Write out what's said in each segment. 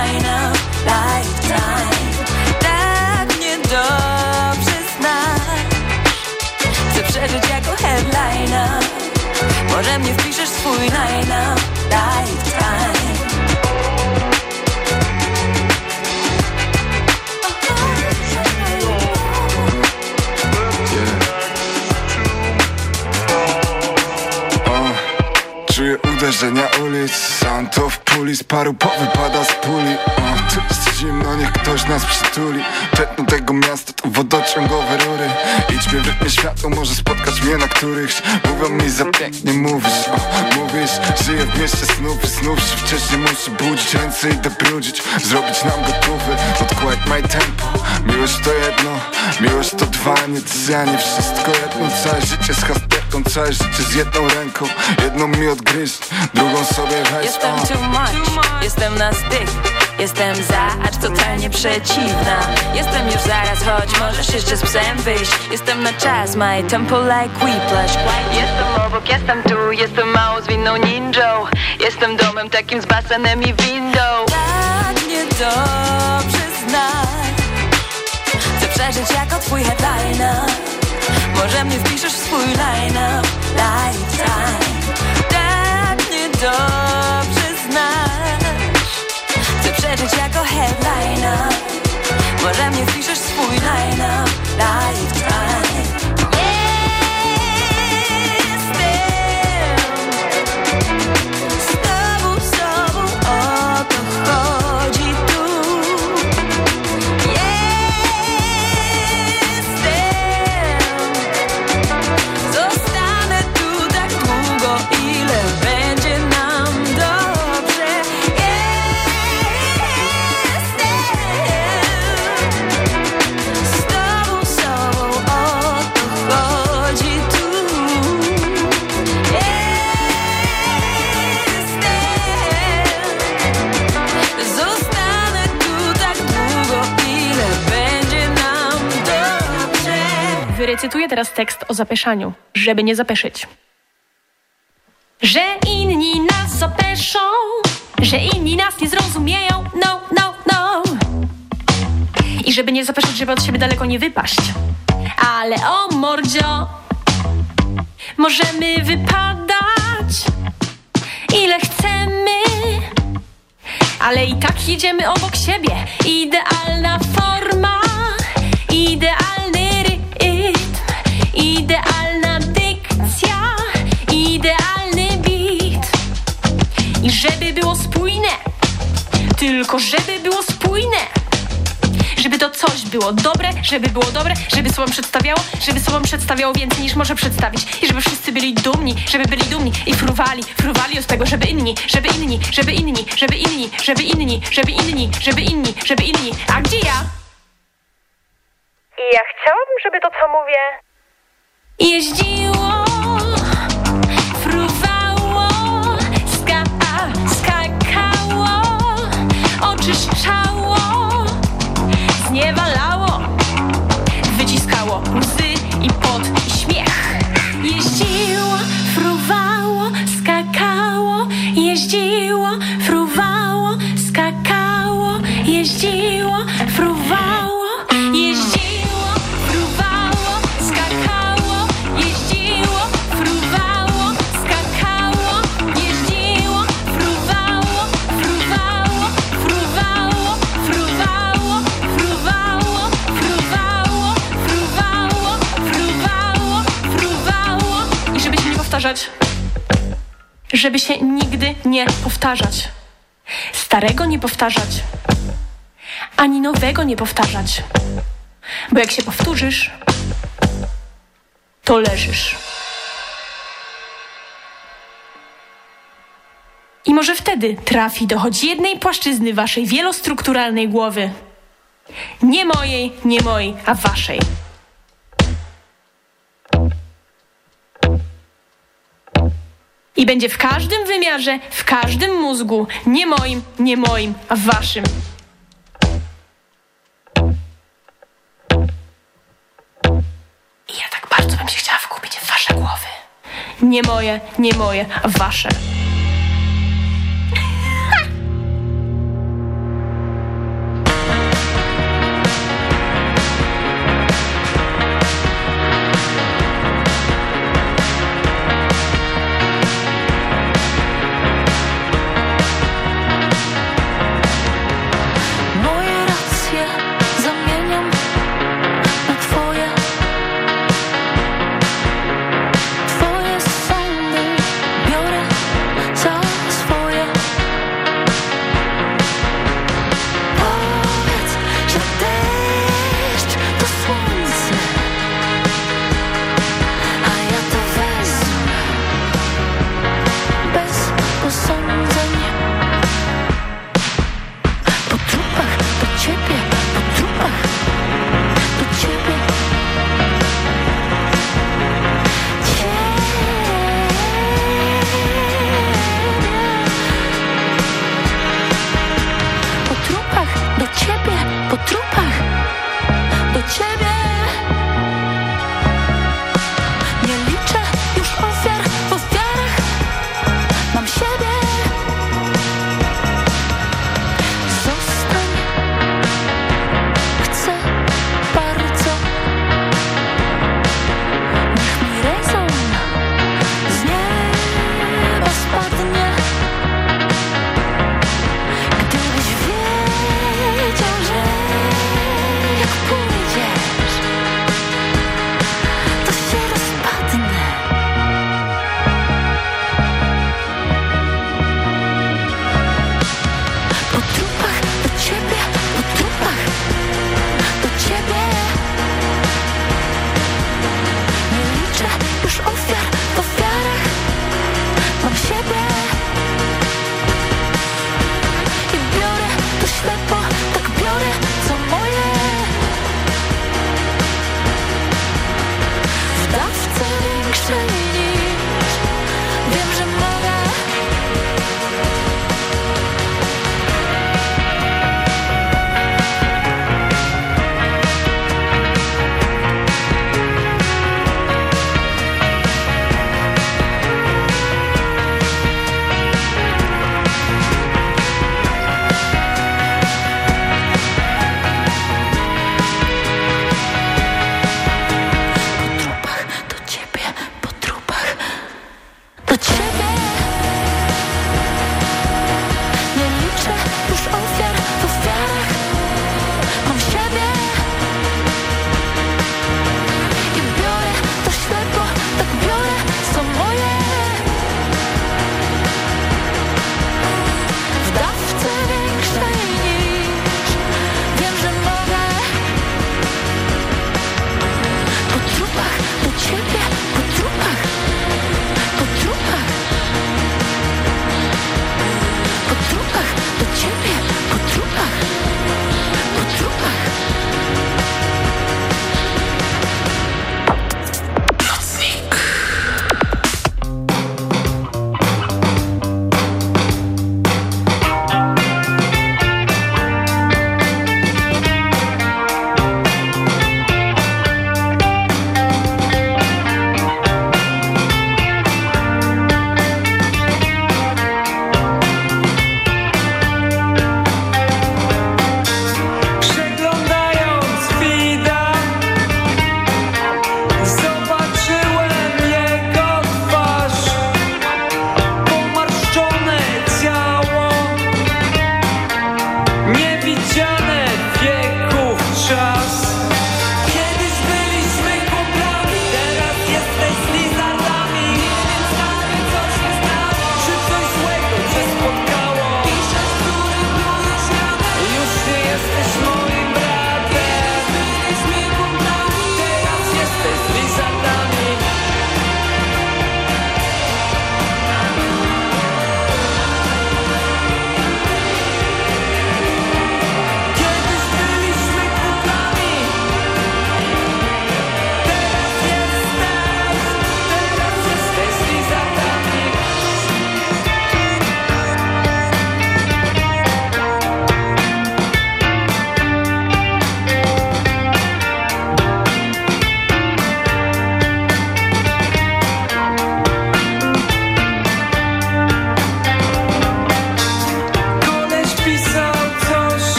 headliner Lifetime. Tak mnie dobrze znasz Chcę przeżyć jako headliner. Może mnie wpiszesz swój line uderzenia ulic. W puli z paru powypada z puli. O, Tu jest zimno, niech ktoś nas przytuli. Tętno tego miasta to wodociągowe rury. Idźmy w rytmie światło, może spotkać mnie na którychś. Mówią mi za pięknie mówisz. O, Mówisz, żyję w mieście snów i snów. Się Wcześniej muszę budzić ręce i debrudzić Zrobić nam gotowy, odkładać my tempo. Miłość to jedno, miłość to dwa Nie trzy, nie wszystko jedno. Całe życie z hastetą, całe życie z jedną ręką? Jedną mi odgryźć, drugą sobie weź. Jestem too much, jestem na styk. Jestem za, acz totalnie przeciwna. Jestem już zaraz, choć możesz jeszcze z psem wyjść. Jestem na czas, my tempo like whiplash Jestem obok, jestem tu, jestem mało zwinną ninją. Jestem domem takim z basenem i windą. Tak mnie dobrze znasz Chcę przeżyć jako twój headliner Może mnie wpiszesz w swój line-up Lifetime Tak mnie dobrze znasz. Chcę przeżyć jako headliner. Może mnie wpiszesz w swój line-up Lifetime o zapeszaniu, żeby nie zapeszyć. Że inni nas zapeszą, że inni nas nie zrozumieją, no, no, no. I żeby nie zapeszać, żeby od siebie daleko nie wypaść. Ale o mordzio, możemy wypadać, ile chcemy. Ale i tak jedziemy obok siebie. Idealna forma, idealny rytm, idealna dykcja, idealny beat. I żeby było spójne, tylko żeby było spójne. Żeby to coś było dobre, żeby było dobre, żeby sobą przedstawiało, żeby sobą przedstawiało więcej niż może przedstawić. I żeby wszyscy byli dumni, żeby byli dumni i fruwali, fruwali od tego, żeby inni, żeby inni, żeby inni, żeby inni, żeby inni, żeby inni, żeby inni, żeby inni. A gdzie ja? I ja chciałabym, żeby to, co mówię, Jeździło, fruwało, ska, skakało, oczyszczało, zniewalało, wyciskało łzy i pot i śmiech. Jeździło, fruwało, skakało, jeździło, fruwało, skakało, jeździło, Żeby się nigdy nie powtarzać. Starego nie powtarzać. Ani nowego nie powtarzać. Bo jak się powtórzysz, to leżysz. I może wtedy trafi do choć jednej płaszczyzny waszej wielostrukturalnej głowy. Nie mojej, nie mojej, a waszej. I będzie w każdym wymiarze, w każdym mózgu, nie moim, nie moim, a waszym. I ja tak bardzo bym się chciała wkupić w wasze głowy. Nie moje, nie moje, a wasze.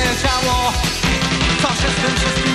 moje ciało. Co się z tym wszystkim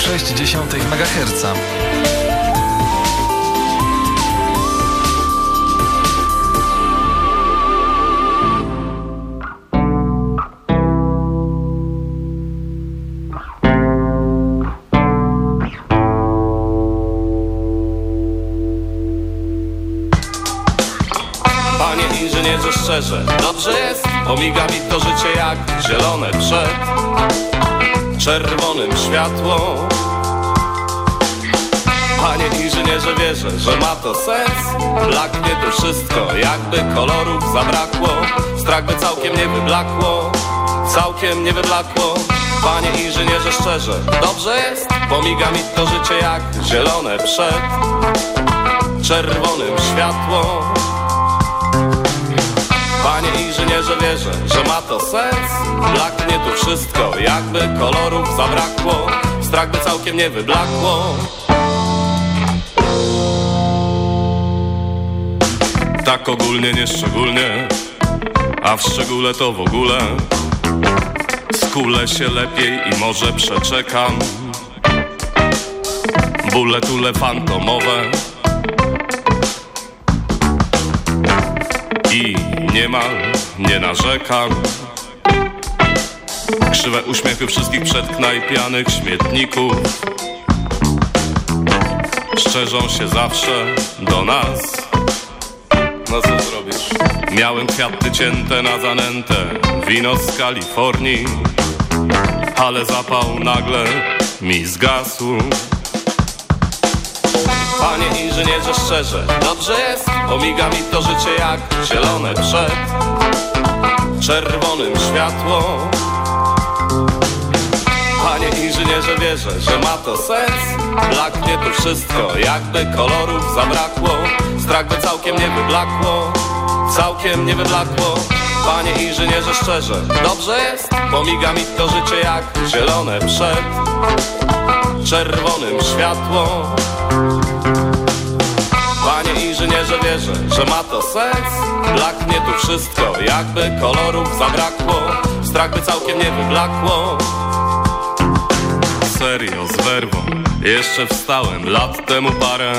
98,6 MHz. szczerze Dobrze jest, omiga mi to życie jak zielone przed czerwonym światło wierzę, że ma to sens. Blaknie tu wszystko, jakby kolorów zabrakło. Strach by całkiem nie wyblakło, całkiem nie wyblakło. Panie inżynierze szczerze, dobrze jest? Pomiga mi to życie jak zielone przed czerwonym światło. Panie inżynierze wierzę, że ma to sens. Blaknie tu wszystko, jakby kolorów zabrakło. Strach by całkiem nie wyblakło Tak ogólnie, nieszczególnie A w szczególe to w ogóle. Skulę się lepiej i może przeczekam. Bóle tule fantomowe. I niemal nie narzekam. Krzywe uśmiechy wszystkich przedknajpianych śmietników. Szczerzą się zawsze do nas Zrobisz? Miałem kwiaty cięte na zanętę Wino z Kalifornii Ale zapał nagle mi zgasł. Panie inżynierze szczerze, dobrze jest? Omiga mi to życie jak zielone przed Czerwonym światło. Panie inżynierze wierzę, że ma to sens. Blaknie tu wszystko, jakby kolorów zabrakło Strach by całkiem nie wyblakło Całkiem nie wyblakło. Panie inżynierze szczerze, dobrze jest? Pomiga mi to życie jak zielone przed Czerwonym światło. Panie inżynierze wierzę, że ma to sens. Blaknie tu wszystko, jakby kolorów zabrakło. Strach by całkiem nie wyblakło. Serio, z werwą. Jeszcze wstałem lat temu parę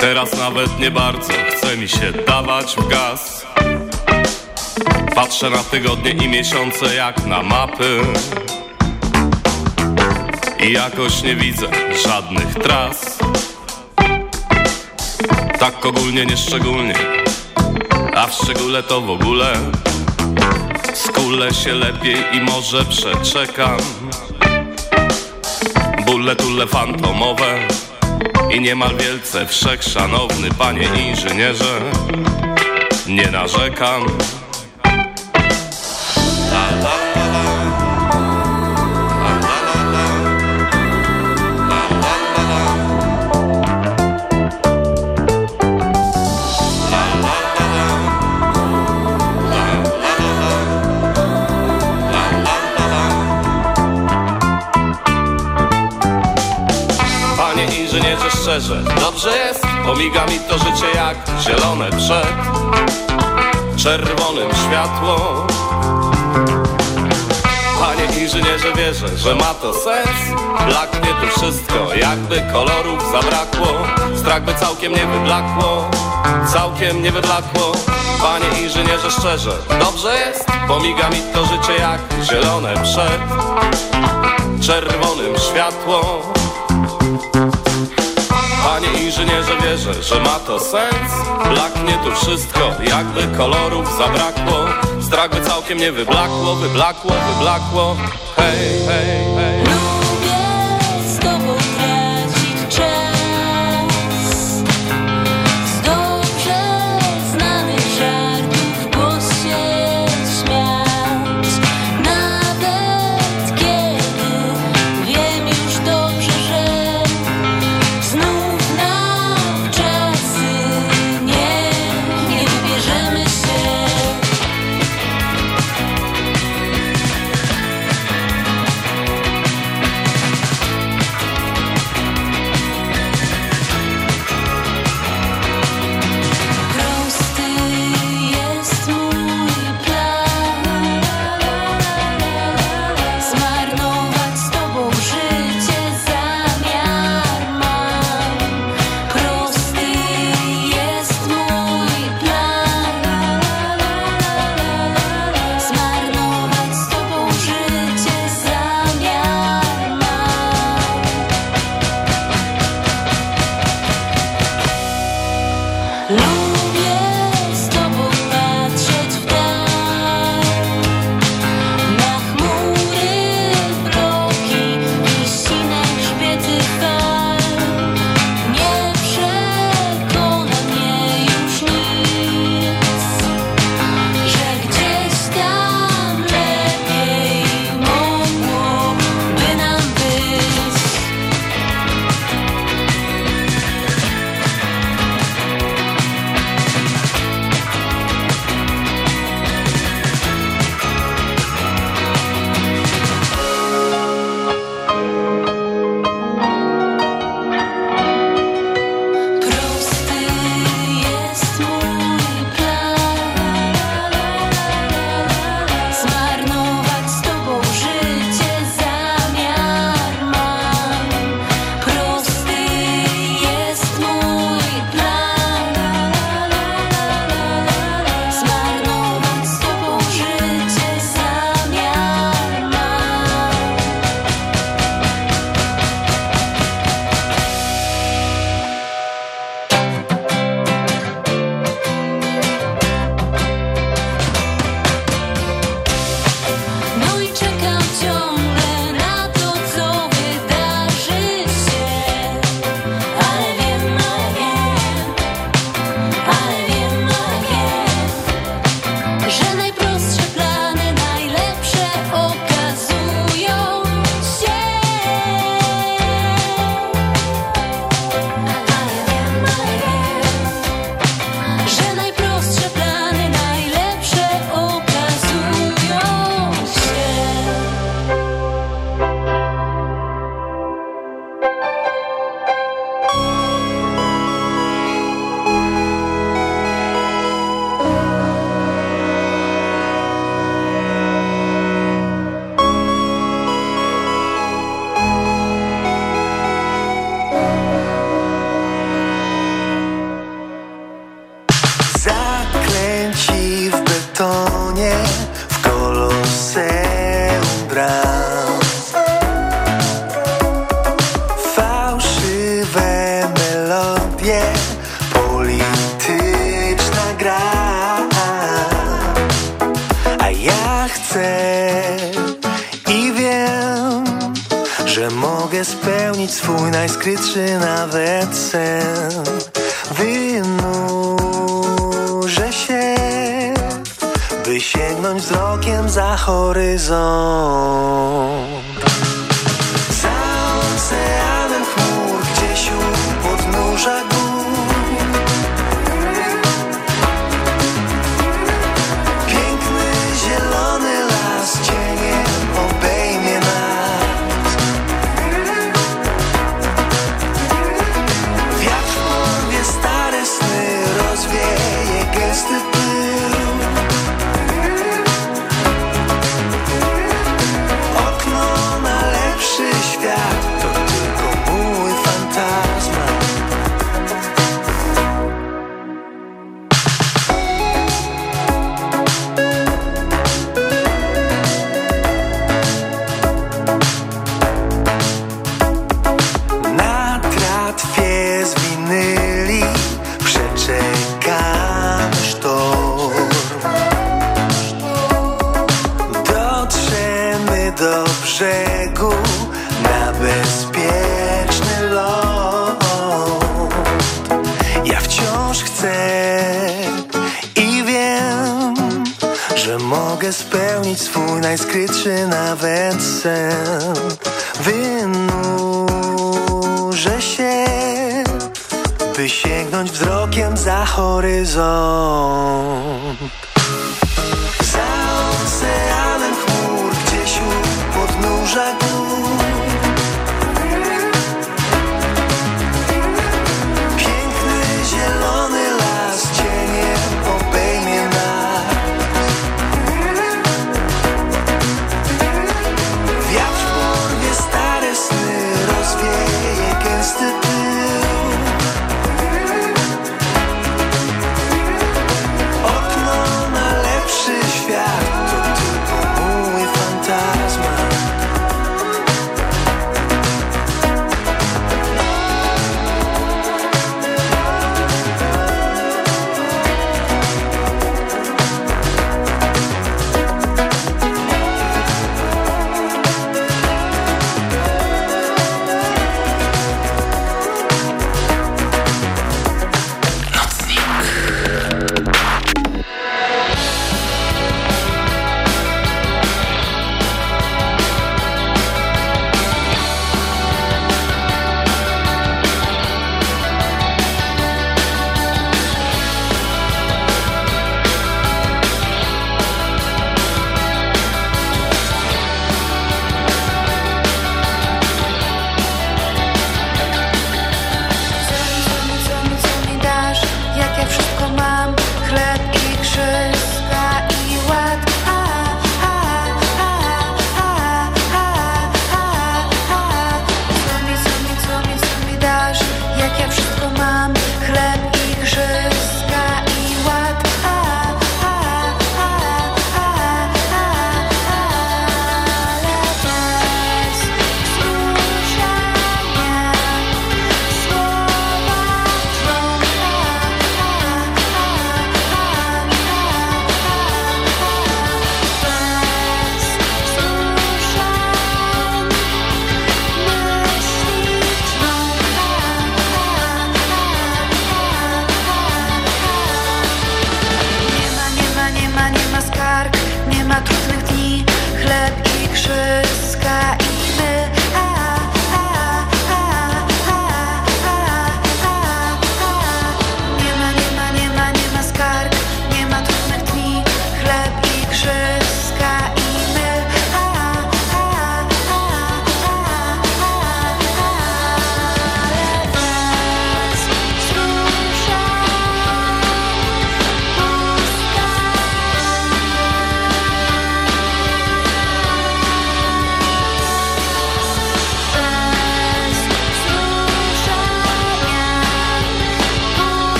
Teraz nawet nie bardzo chce mi się dawać w gaz. Patrzę na tygodnie i miesiące jak na mapy. I jakoś nie widzę żadnych tras. Tak ogólnie, nieszczególnie A w szczególe to w ogóle. Skulę się lepiej i może przeczekam. Bóle tule fantomowe I niemal wielce wszechszanowny panie inżynierze Nie narzekam szczerze. Dobrze jest, pomiga mi to życie jak zielone przed czerwonym światło. Panie inżynierze wierzę, że ma to sens. Blaknie tu wszystko, jakby kolorów zabrakło. Strach by całkiem nie wyblakło, całkiem nie wyblakło. Panie inżynierze szczerze, dobrze jest? Pomiga mi to życie jak zielone przed czerwonym światło Panie inżynierze wierzę, że ma to sens. Blaknie tu wszystko, jakby kolorów zabrakło. Strach by całkiem nie wyblakło, wyblakło, wyblakło. Hej, hej, hej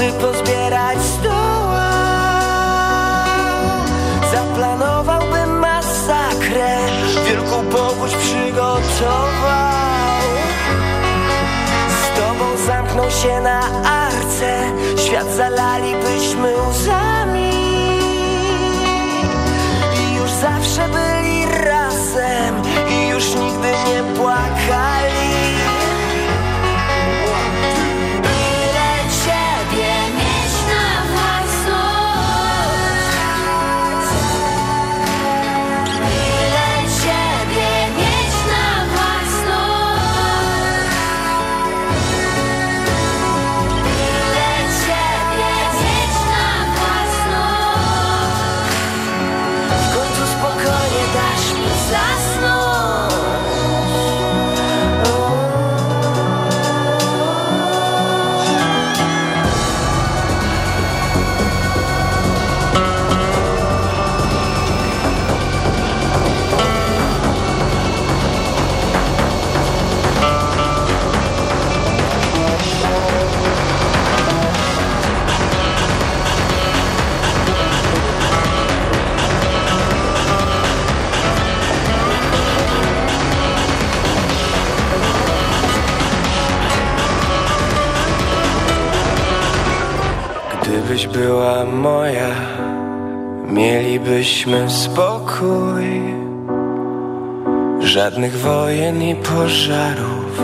łzy pozbierać zdołał Zaplanowałbym masakrę, wielką powódź przygotował. Z tobą zamknął się na arce, świat zalalibyśmy łzami. Zawsze byli razem i już nigdy nie płakali. Gdybyś była moja, mielibyśmy spokój. Żadnych wojen i pożarów,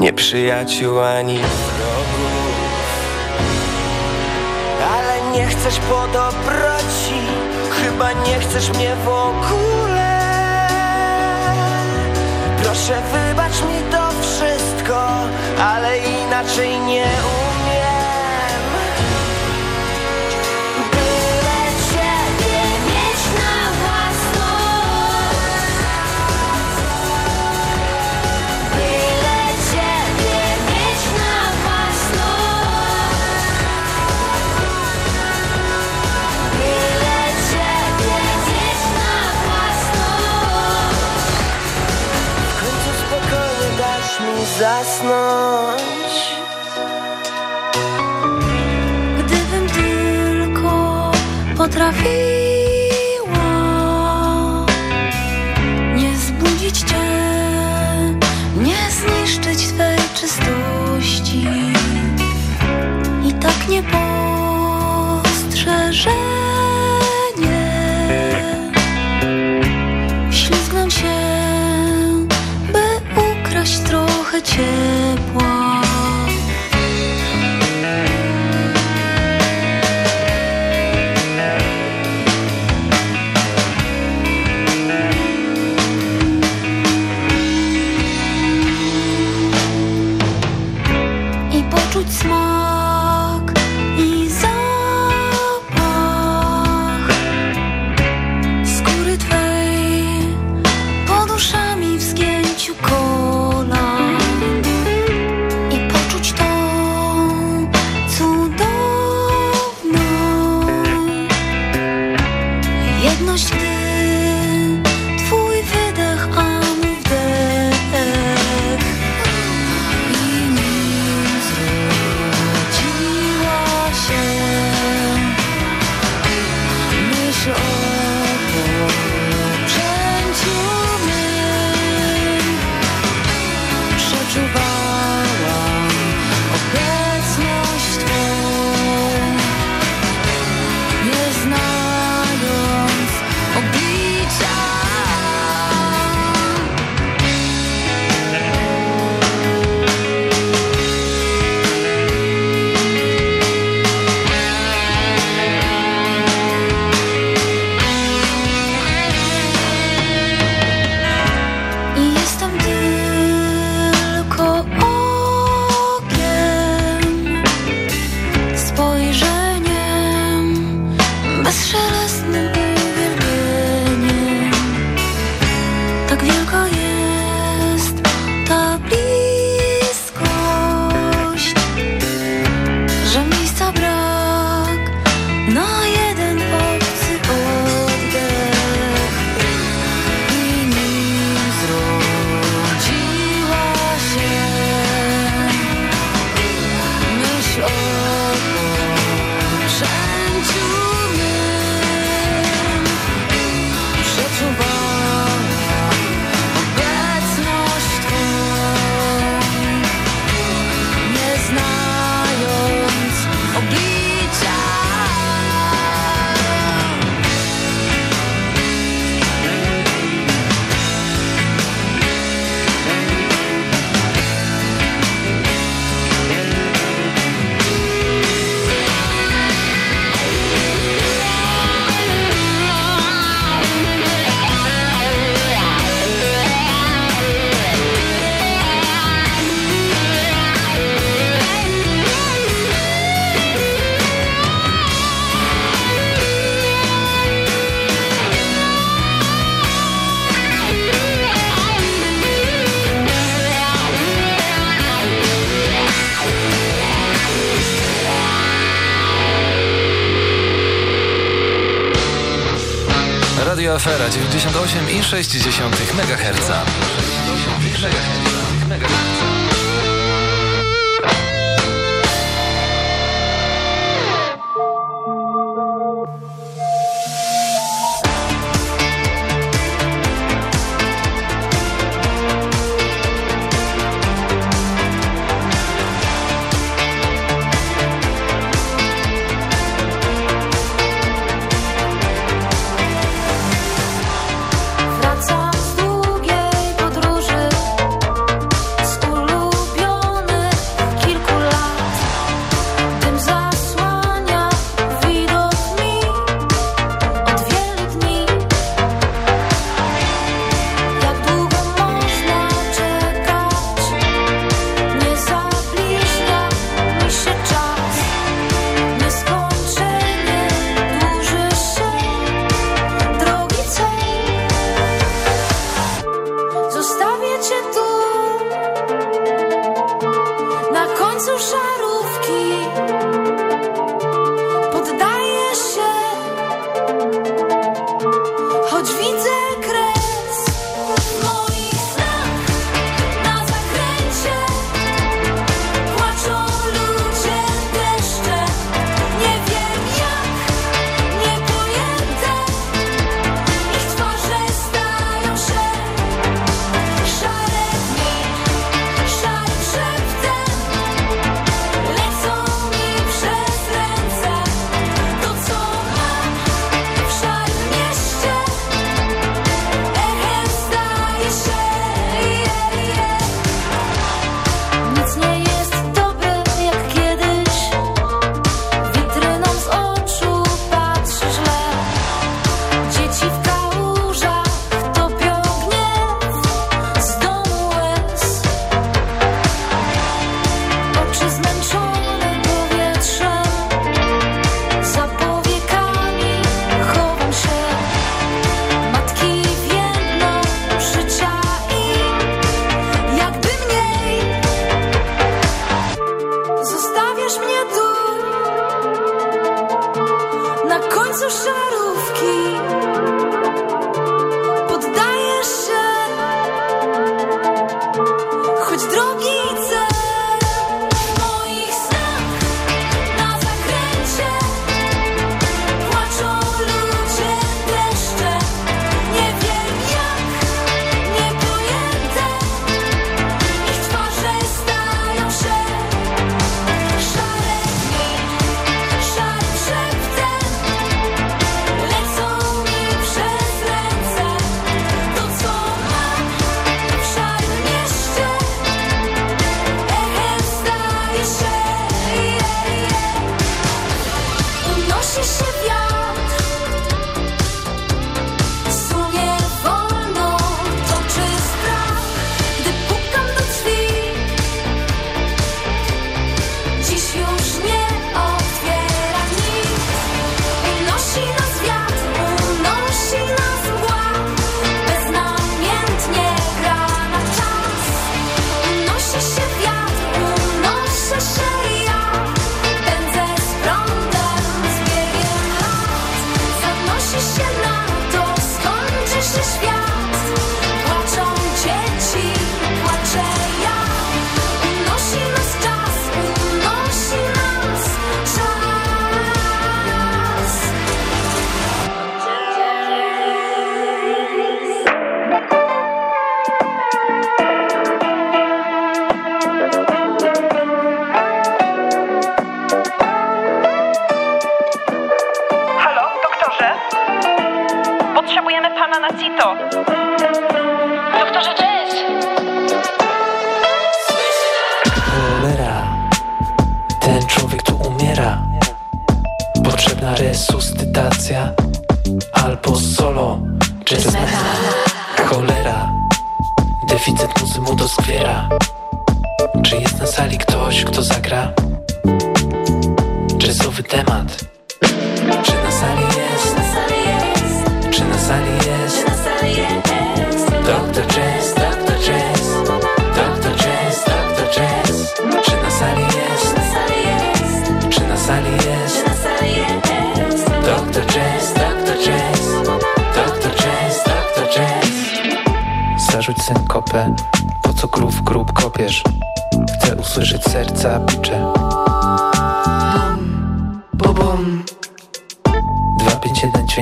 nieprzyjaciół ani wrogów. Ale nie chcesz po dobroci, chyba nie chcesz mnie w ogóle. Proszę wybacz mi to wszystko, ale inaczej nie Nie zbudzić Cię Nie zniszczyć Twej czystości. I tak nie postrzeżę ciepła I poczuć smak Afera 98,6 MHz. Panie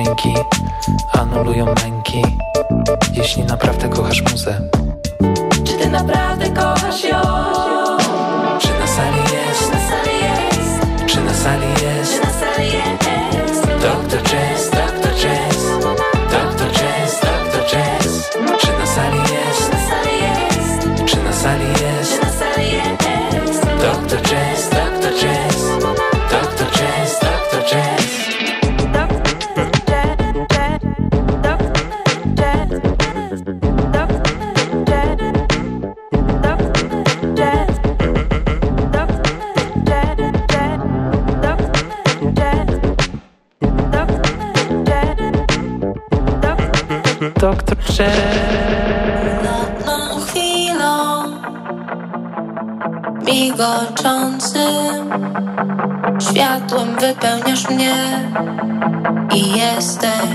dźwięki anulują męki Jeśli naprawdę kochasz muzę Czy ty naprawdę kochasz ją? Czy na sali jest? Czy na sali jest? Czy na sali jest? Doktor Często Nad tą chwilą migoczącym światłem wypełniasz mnie i jesteś.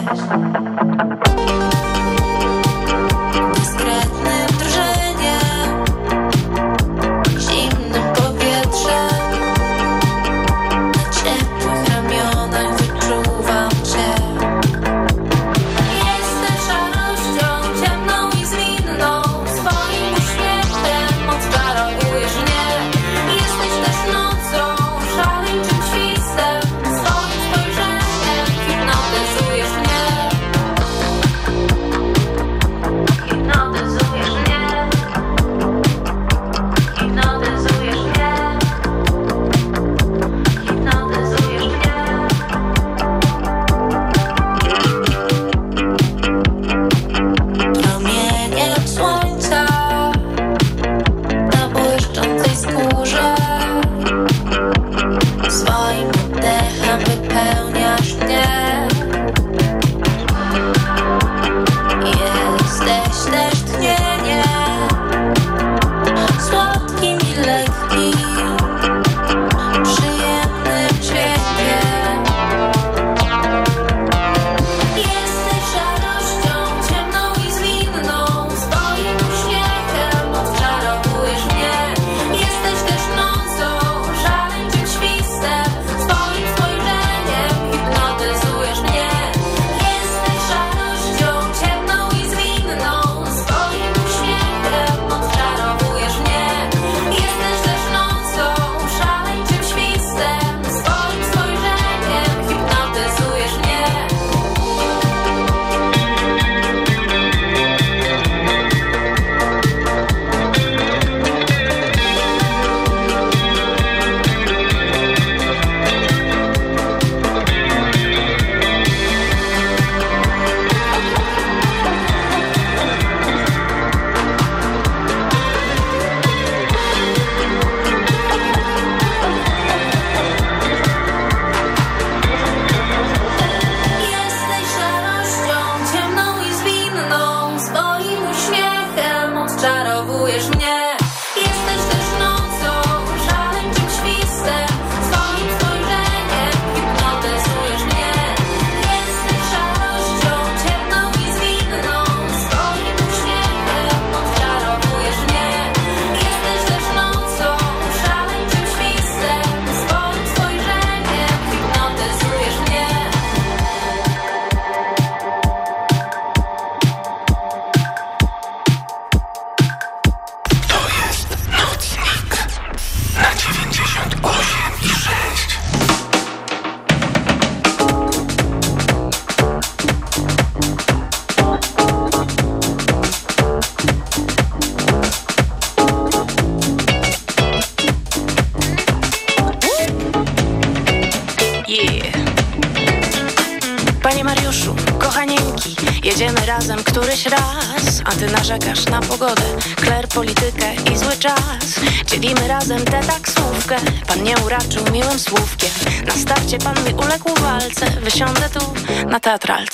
Na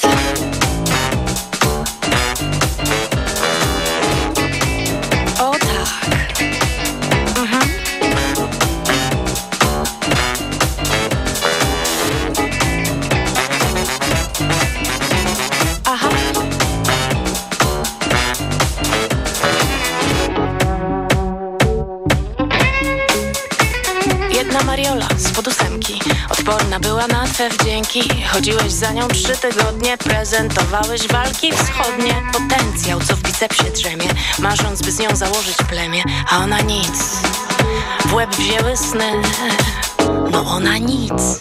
Chodziłeś za nią trzy tygodnie Prezentowałeś walki wschodnie. Potencjał, co w bicepsie drzemie Marząc, by z nią założyć plemię. A ona nic. W łeb wzięły sny. No ona nic.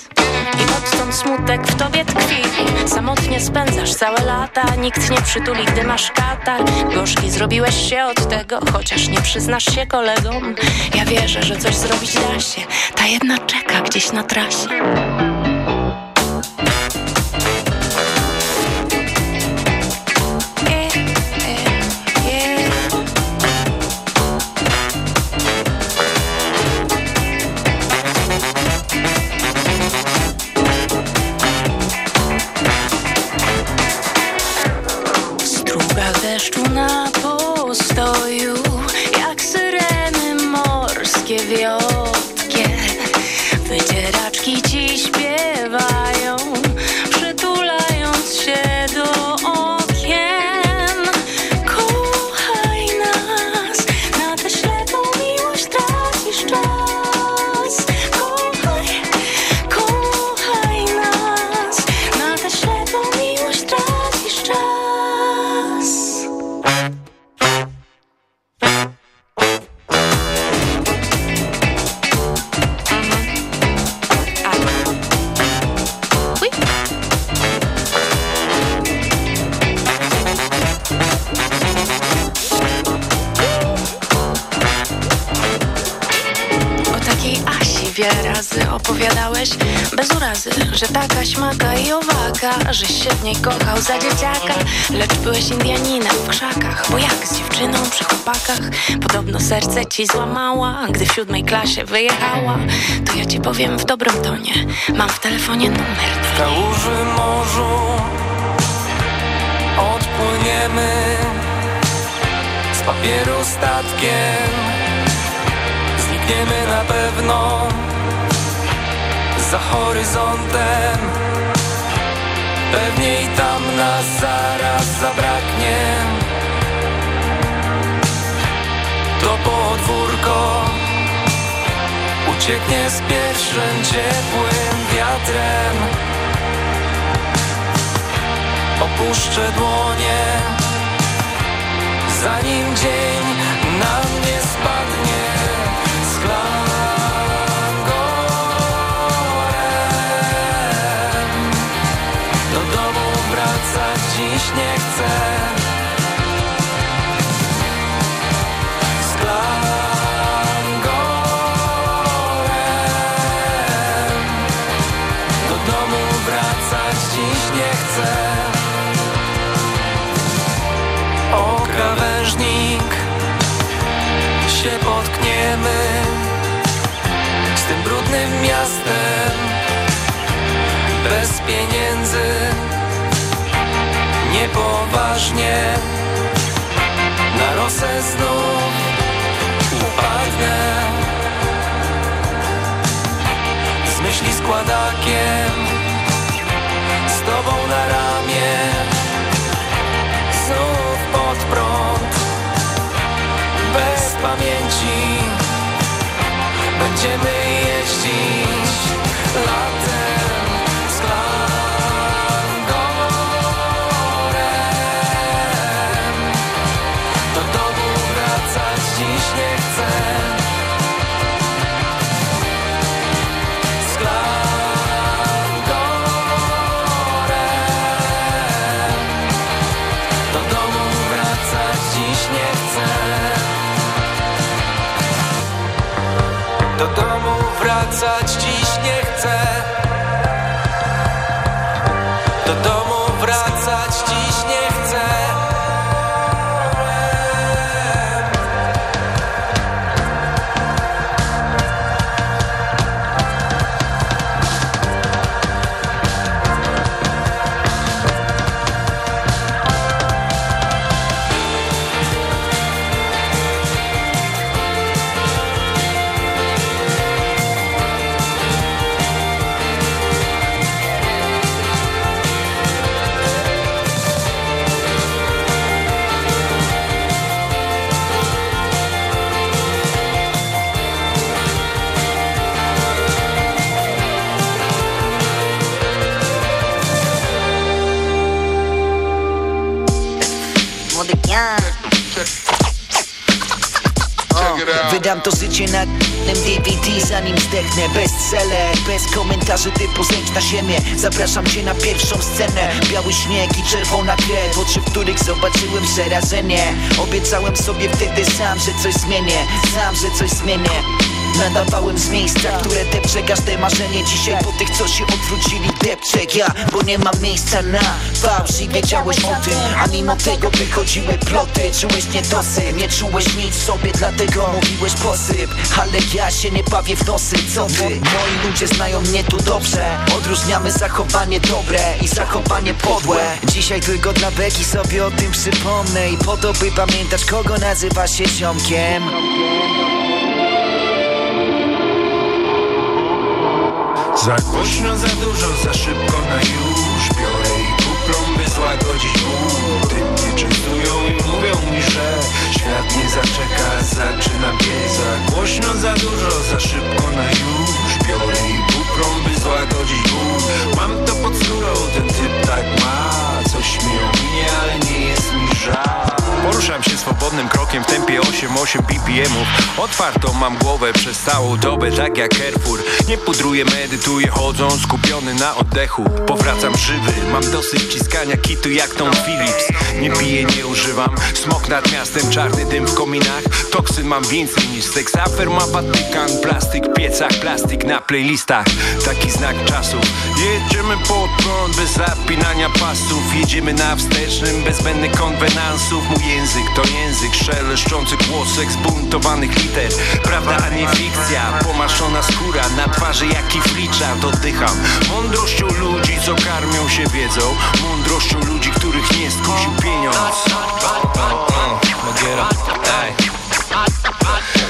I odtąd smutek w tobie tkwi. Samotnie spędzasz całe lata Nikt nie przytuli, gdy masz katar. Gorzki zrobiłeś się od tego Chociaż nie przyznasz się kolegom. Ja wierzę, że coś zrobić da się. Ta jedna czeka gdzieś na trasie Żeś się w niej kochał za dzieciaka Lecz byłeś Indianinem w krzakach Bo jak z dziewczyną przy chłopakach Podobno serce ci złamała Gdy w siódmej klasie wyjechała To ja ci powiem w dobrym tonie Mam w telefonie numer W kałuży morzu odpłyniemy z papieru statkiem. Znikniemy na pewno za horyzontem. Pewnie i tam nas zaraz zabraknie. To podwórko ucieknie z pierwszym ciepłym wiatrem. Opuszczę dłonie, zanim dzień na niepoważnie. Na rosę znów upadnę. Z myśli składakiem z tobą na ramię. Znów pod prąd. Bez pamięci będziemy jeździć latem dziś nie chcę Na DVD zanim zdechnę. Bestseller, bez komentarzy typu zęć na ziemię. Zapraszam cię na pierwszą scenę. Biały śnieg i czerwona krew. Oczy, w których zobaczyłem przerażenie Obiecałem sobie wtedy sam, że coś zmienię. Sam, że coś zmienię. Nadawałem z miejsca, które depcze każde marzenie. Dzisiaj po tych, co się odwrócili depczek Ja, bo nie mam miejsca na fałsz i wiedziałeś o tym A mimo tego wychodziły ploty. Czułeś niedosyt, nie czułeś nic sobie Dlatego mówiłeś posyp. Ale ja się nie bawię w nosy, co wy? Moi ludzie znają mnie tu dobrze. Odróżniamy zachowanie dobre i zachowanie podłe. Dzisiaj tylko dla beki sobie o tym przypomnę I po to by pamiętać kogo nazywa się ziomkiem Za głośno, za dużo, za szybko na już. Biorę i kuplą, by złagodzić ból Tym mnie częstują i mówią mi, że Świat nie zaczeka, zaczyna biec Za głośno, za dużo, za szybko na już. Biorę i kuplą, by złagodzić ból Mam to pod skórą, ten typ tak ma. Coś mi ominie, ale nie jest mi żal. Poruszam się swobodnym krokiem w tempie 8-8 BPM-ów Otwartą mam głowę przez całą dobę, tak jak Carrefour Nie pudruję, medytuję, chodzą skupiony na oddechu. Powracam żywy, mam dosyć wciskania kitu jak Tom Phillips. Nie piję, nie używam, smok nad miastem, czarny dym w kominach. Toksyn mam więcej niż seks, ma Watykan Plastik piecach, plastik na playlistach. Taki znak czasu. Jedziemy pod prąd bez zapinania pasów. Jedziemy na wstecznym, bez zbędnych konwenansów. Mój język to język szeleszczący głosek zbuntowanych liter. Prawda, a nie fikcja, pomaszona skóra Na twarzy jak i flicza, dodycham Mądrością ludzi, co karmią się wiedzą. Mądrością ludzi, których nie skusił pieniądz. Magiera, ej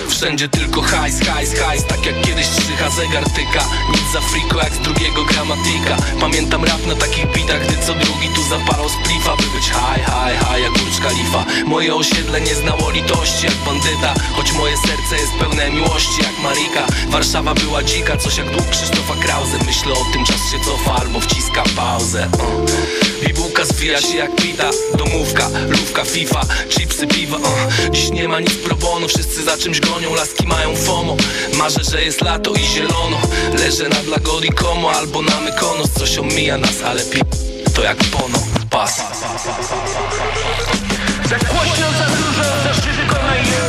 Wszędzie tylko hajs, hajs, hajs Tak jak kiedyś trzycha zegar tyka. Nic za friko jak z drugiego gramatika. Pamiętam rap na takich bitach Gdy co drugi tu zapalał splifa By być haj, haj, haj jak Burcz Khalifa. Moje osiedle nie znało litości jak bandyta Choć moje serce jest pełne miłości jak Marika. Warszawa była dzika, coś jak dług Krzysztofa Krause. Myślę o tym, czas się cofa albo wciska pauzę. Uh. Bibułka zwija się jak pita. Domówka, lówka, FIFA, chipsy, piwa uh. Dziś nie ma nic pro bono, wszyscy za czymś gonią Laski mają FOMO, marzę, że jest lato i zielono. Leżę nad Lagodi Como albo na Mykonos. Coś omija nas, ale pi... to jak pono, pas. Za głośno, za dużo, za szybko na